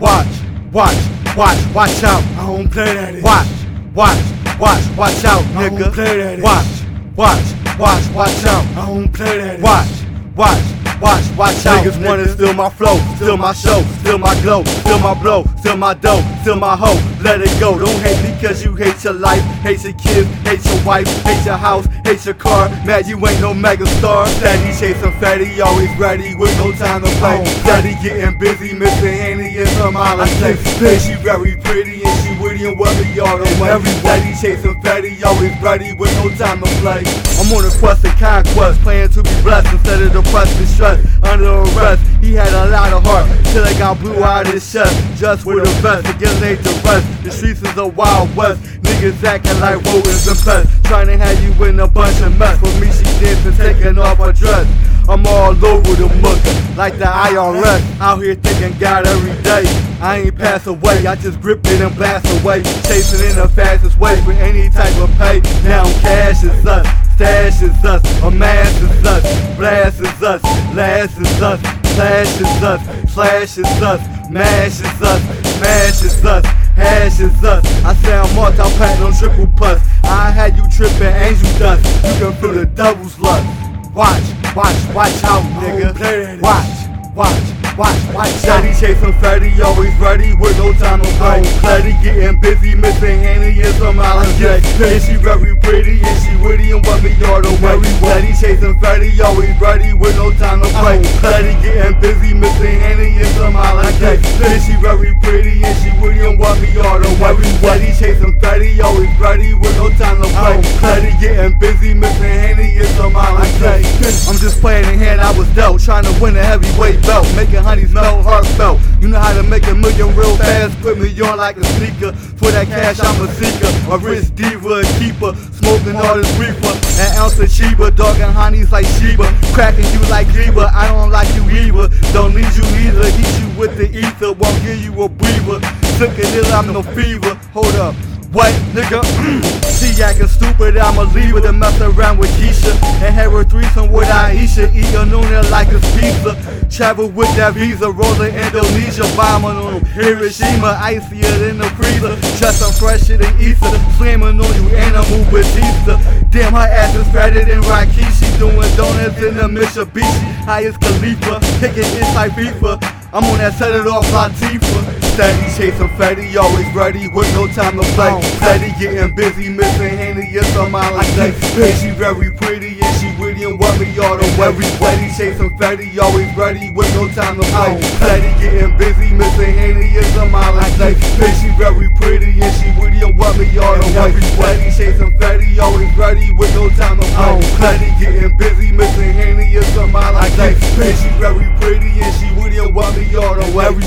Watch, watch, watch, watch out. I don't play that. Watch, watch, watch, watch out, nigga. I don't play that. Watch, watch, watch, watch out. I don't play that. Watch, watch, watch, watch out. Niggas wanna steal my flow, steal my show, steal my glow, steal my blow, steal my dough, steal my hoe. Let it go. Don't hate cause you hate your life, hate your kids, hate your wife, hate your house, hate your car. Mad you ain't no mega star. Steady chasing fatty, always ready with no time to play. Oh, Steady getting busy, missing Some holiday. Say she very pretty and she witty and worthy all the way. Steady chasing fatty, always ready with no time to play. I'm on a quest of conquest, playing to be blessed instead of depressed and stressed. Under arrest, he had a lot of heart till it got blew out of his chest. Just with a vest, again laid to rest. The streets is a wild west. Niggas acting like rodents and pests, trying to have you in a bunch of mess. For me, she dancing, taking off her dress. I'm all over the muck, like the IRS. Out here thinking God every day. I ain't pass away, I just grip it and blast away. Chasing in the fastest way for any type of pay. Now cash is us, stash is us, amass is us, blast is us, last is us, slash is us, slash is us, mash is us, smash is us. Hash is us. I sound multi-platinum triple plus. I had you tripping angel dust. You can feel the devil's lust. Watch, watch, watch out, nigga. Watch, watch, watch, watch out. Steady chasing fatty, always ready with no time to play. Oh, Steady getting busy, missing Annie and some holiday. And she very pretty and she witty and want me all the way. Steady chasing fatty, always ready with no time to play. Oh, Steady getting busy, missing Annie and some holiday. The way. Steady chasing fatty, always ready with no time to play. Oh. Steady getting busy, missing Annie and some holiday. I'm just playing in hand, I was dealt, trying to win a heavyweight belt, making honeys melt, heartfelt. You know how to make a million real fast, put me on like a sneaker. For that cash, I'm a seeker, a rich diva, a keeper, smoking all this reefer. An ounce of Sheba, dogging honeys like Sheba, cracking you like Reba. I don't like you either, don't need you either. Heat you with the ether, won't give you a breather. Of it, I'm no fever. Hold up. What, nigga? Mm. she acting stupid, I'ma leave her to mess around with Keisha. And have her threesome with Aisha, eat her noon like a pizza. Travel with that visa, rolling Indonesia Bombing on Hiroshima, icier than the freezer. Just I'm fresher than Easter, slamming on you animal Batista Damn, her ass is fatter than Rikishi Doing donuts in the Mitsubishi. Highest Khalifa, kicking it like FIFA I'm on that set it off Latifah. Steady chasing fatty, always ready with no time to play. Steady getting busy, missing Handy, yes, I'm out like day. And she very pretty and she witty and me all the way. Steady chasing fatty, always ready with no time to play. Steady getting busy, missing Handy, yes, I'm out like day. And she very pretty and she witty and me all the way. Steady chasing fatty, always ready with no time to play. Steady getting busy, missing Handy, yes, I'm out like day. And she very pretty and away. Every